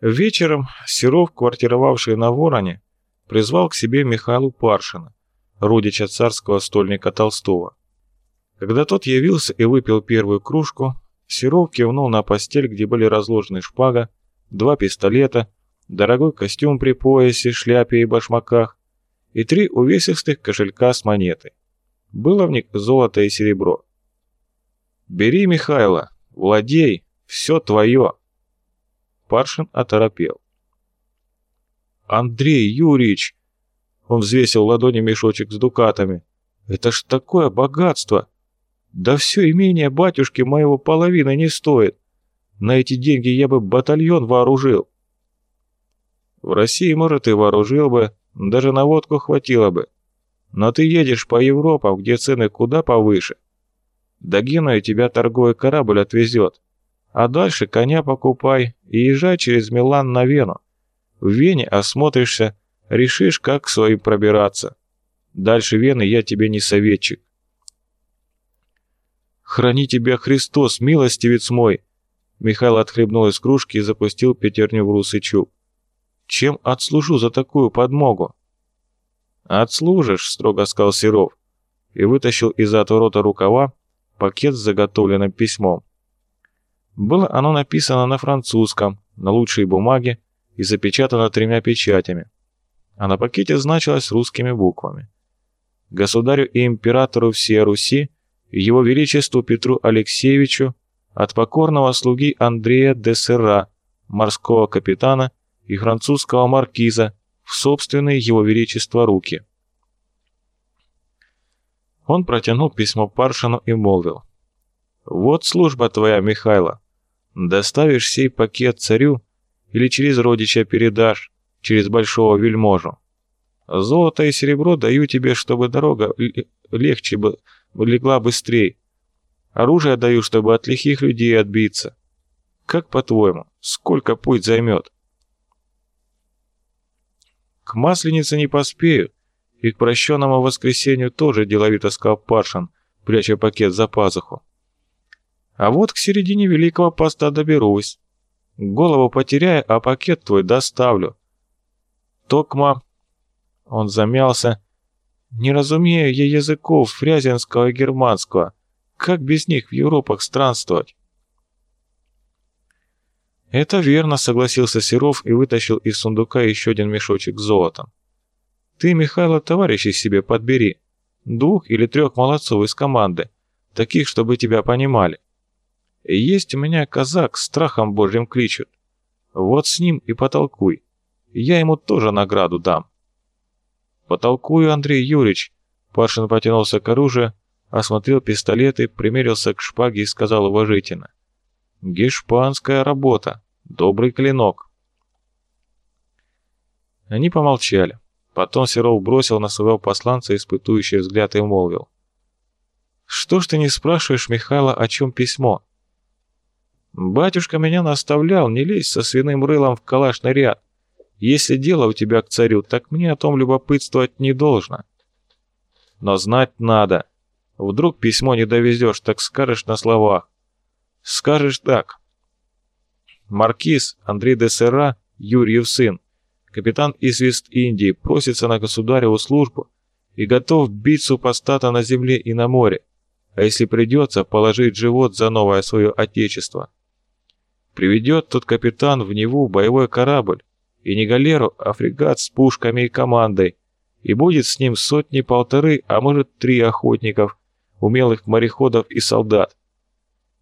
Вечером Серов, квартировавший на Вороне, призвал к себе Михаилу Паршина, родича царского стольника Толстого. Когда тот явился и выпил первую кружку, Серов кивнул на постель, где были разложены шпага, два пистолета, дорогой костюм при поясе, шляпе и башмаках и три увесистых кошелька с монетой. Было в них золото и серебро. «Бери, Михайло, владей, все твое!» Паршин оторопел. «Андрей Юрьевич!» Он взвесил в ладони мешочек с дукатами. «Это ж такое богатство! Да все имение батюшки моего половины не стоит! На эти деньги я бы батальон вооружил!» «В России, может, и вооружил бы, даже на водку хватило бы. Но ты едешь по Европам, где цены куда повыше. До Генуи тебя торговый корабль отвезет. А дальше коня покупай и езжай через Милан на Вену. В Вене осмотришься, решишь, как к своим пробираться. Дальше Вены я тебе не советчик. «Храни тебя Христос, милостивец мой!» Михаил отхлебнул из кружки и запустил пятерню в русый чуб. «Чем отслужу за такую подмогу?» «Отслужишь», — строго сказал Серов, и вытащил из отворота рукава пакет с заготовленным письмом. Было оно написано на французском, на лучшей бумаге и запечатано тремя печатями. А на пакете значилось русскими буквами. Государю и императору всей Руси, его величеству Петру Алексеевичу, от покорного слуги Андрея де Серра, морского капитана и французского маркиза, в собственные его величество руки. Он протянул письмо Паршину и молвил. «Вот служба твоя, Михайло. Доставишь сей пакет царю или через родича передашь, через большого вельможу. Золото и серебро даю тебе, чтобы дорога легче бы легла быстрее. Оружие даю, чтобы от лихих людей отбиться. Как по-твоему, сколько путь займет?» К Масленице не поспею, и к прощенному воскресенью тоже деловито сказал Паршин, пряча пакет за пазуху. А вот к середине Великого Поста доберусь. Голову потеряю, а пакет твой доставлю. Токма... Он замялся. Не разумею я языков фрязинского и германского. Как без них в Европах странствовать? «Это верно», — согласился Серов и вытащил из сундука еще один мешочек с золотом. «Ты, Михайло, товарищей себе подбери. Двух или трех молодцов из команды, таких, чтобы тебя понимали. Есть у меня казак, страхом божьим кличут. Вот с ним и потолкуй. Я ему тоже награду дам». «Потолкую, Андрей Юрьевич», — Пашин потянулся к оружию, осмотрел пистолеты, примерился к шпаге и сказал уважительно. Гешпанская работа. Добрый клинок. Они помолчали. Потом Серов бросил на своего посланца испытующий взгляд и молвил. «Что ж ты не спрашиваешь Михайла, о чем письмо?» «Батюшка меня наставлял не лезь со свиным рылом в калашный ряд. Если дело у тебя к царю, так мне о том любопытствовать не должно. Но знать надо. Вдруг письмо не довезешь, так скажешь на словах. Скажешь так. Маркиз Андрей де Серра, Юрьев сын, капитан из Вест-Индии, просится на государеву службу и готов бить супостата на земле и на море, а если придется, положить живот за новое свое отечество. Приведет тот капитан в Неву боевой корабль, и не галеру, а фрегат с пушками и командой, и будет с ним сотни-полторы, а может три охотников, умелых мореходов и солдат.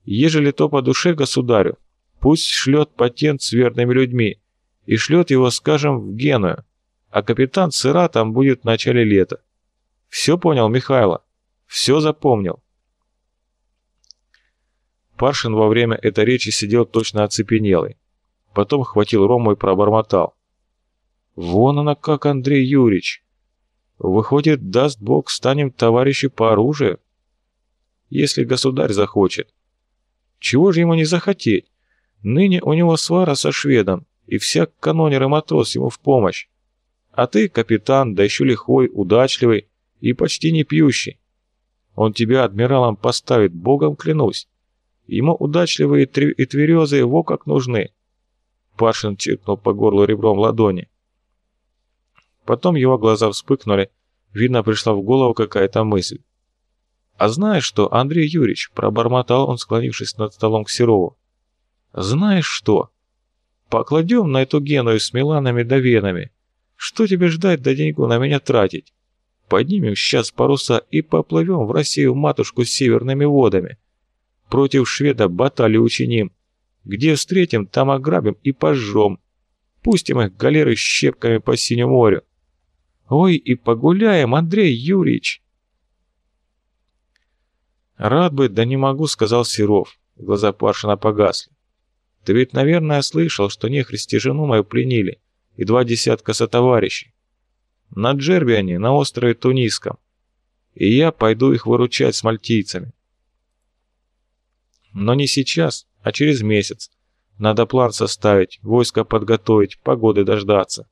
Ежели то по душе государю, пусть шлет патент с верными людьми и шлет его, скажем, в Геную, а капитан сыра там будет в начале лета. Все понял, Михайло? Все запомнил. Паршин во время этой речи сидел точно оцепенелый. Потом хватил Рому и пробормотал. «Вон она как, Андрей Юрьевич! Выходит, даст Бог, станем товарищи по оружию? Если государь захочет. Чего же ему не захотеть? Ныне у него свара со шведом, и всяк канонер и матрос ему в помощь. А ты, капитан, да еще лихой, удачливый и почти не пьющий. Он тебя адмиралом поставит, богом клянусь. Ему удачливые и тверезые во как нужны. Пашин чиркнул по горлу ребром ладони. Потом его глаза вспыхнули, видно, пришла в голову какая-то мысль. «А знаешь что, Андрей Юрьевич?» – пробормотал он, склонившись над столом к Серову. «Знаешь что? Покладем на эту Геную с Миланами да Венами. Что тебе ждать да деньгу на меня тратить? Поднимем сейчас паруса и поплывем в Россию-матушку с северными водами. Против шведа баталию учиним. Где встретим, там ограбим и пожжем. Пустим их галеры щепками по синему морю. Ой, и погуляем, Андрей Юрьевич!» «Рад бы, да не могу», — сказал Серов. Глаза Паршина погасли. «Ты ведь, наверное, слышал, что нехристи жену мою пленили, и два десятка сотоварищей. На Джербиане, на острове Тунисском. И я пойду их выручать с мальтийцами. Но не сейчас, а через месяц. Надо план составить, войско подготовить, погоды дождаться.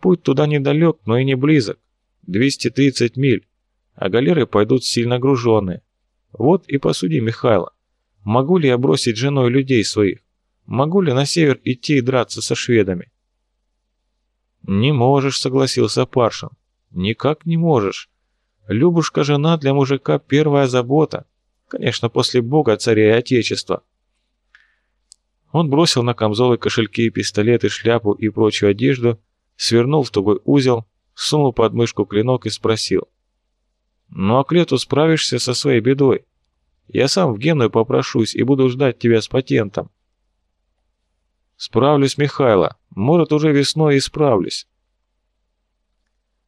Путь туда недалек, но и не близок. 230 миль, а галеры пойдут сильно груженные. Вот и посуди, Михайло. Могу ли я бросить женой людей своих? Могу ли на север идти и драться со шведами? Не можешь, согласился Паршин. Никак не можешь. Любушка жена для мужика первая забота. Конечно, после Бога, царя и Отечества. Он бросил на камзолы кошельки, пистолеты, шляпу и прочую одежду, свернул в тугой узел, сунул под мышку клинок и спросил. «Ну а к лету справишься со своей бедой? Я сам в Геную попрошусь и буду ждать тебя с патентом». «Справлюсь, Михайло. Может, уже весной и справлюсь».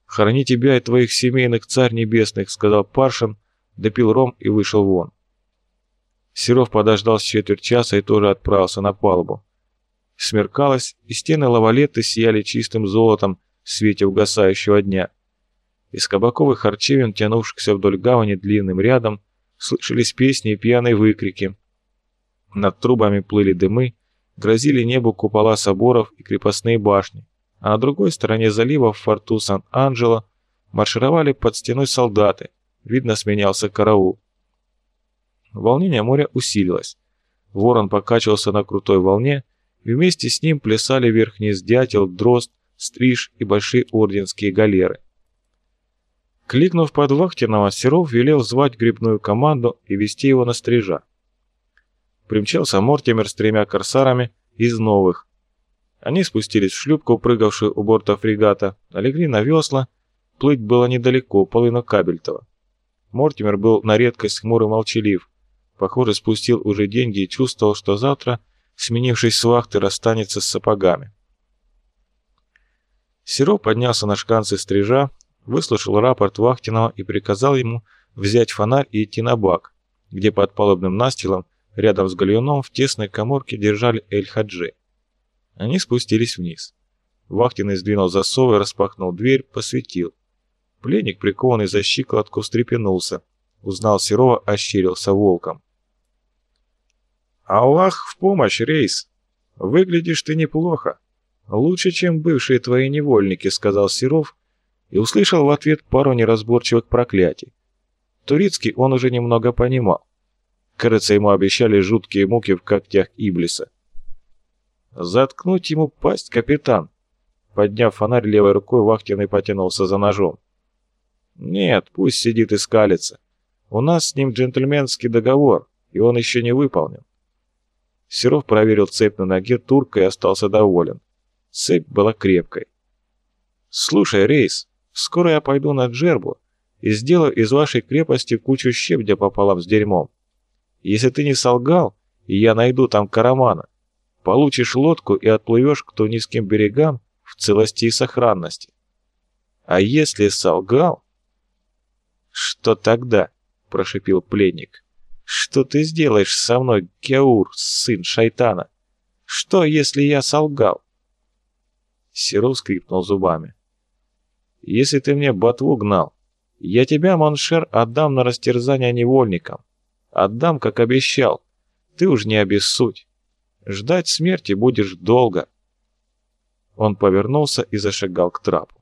«Храни тебя и твоих семейных царь небесных», — сказал Паршин, допил ром и вышел вон. Серов подождал с четверть часа и тоже отправился на палубу. Смеркалось, и стены лавалеты сияли чистым золотом в свете угасающего дня. Из кабаковых харчевин, тянувшихся вдоль гавани длинным рядом, слышались песни и пьяные выкрики. Над трубами плыли дымы, грозили небу купола соборов и крепостные башни, а на другой стороне залива в форту Сан-Анджело маршировали под стеной солдаты, видно сменялся караул. Волнение моря усилилось. Ворон покачивался на крутой волне, и вместе с ним плясали верхний дятел, дрозд, стриж и большие орденские галеры. Кликнув под вахтенного, Серов велел звать грибную команду и вести его на стрижа. Примчался Мортимер с тремя корсарами из новых. Они спустились в шлюпку, прыгавшую у борта фрегата, налегли на весла, плыть было недалеко, половина Кабельтова. Мортимер был на редкость хмур и молчалив. Похоже, спустил уже деньги и чувствовал, что завтра, сменившись с вахты, расстанется с сапогами. Серов поднялся на шканцы стрижа, выслушал рапорт Вахтинова и приказал ему взять фонарь и идти на бак, где под палубным настилом, рядом с гальюном, в тесной коморке держали Эль-Хаджи. Они спустились вниз. Вахтенный сдвинул засовы, распахнул дверь, посветил. Пленник, прикованный за щиколотку, встрепенулся. Узнал Серова, ощерился волком. «Аллах в помощь, Рейс! Выглядишь ты неплохо. Лучше, чем бывшие твои невольники», — сказал Серов, и услышал в ответ пару неразборчивых проклятий. Турецкий он уже немного понимал. Кажется, ему обещали жуткие муки в когтях Иблиса. «Заткнуть ему пасть, капитан!» Подняв фонарь левой рукой, вахтенный потянулся за ножом. «Нет, пусть сидит и скалится. У нас с ним джентльменский договор, и он еще не выполнен». Серов проверил цепь на ноге турка и остался доволен. Цепь была крепкой. «Слушай, Рейс, Скоро я пойду на Джербу и сделаю из вашей крепости кучу щебня пополам с дерьмом. Если ты не солгал, и я найду там карамана, получишь лодку и отплывешь к тунисским берегам в целости и сохранности. А если солгал... Что тогда? Прошипел пленник. Что ты сделаешь со мной, Геур, сын шайтана? Что, если я солгал? Серов скрипнул зубами. Если ты мне ботву гнал, я тебя, mon cher, отдам на растерзание невольникам. Отдам, как обещал. Ты уж не обессудь. Ждать смерти будешь долго». Он повернулся и зашагал к трапу.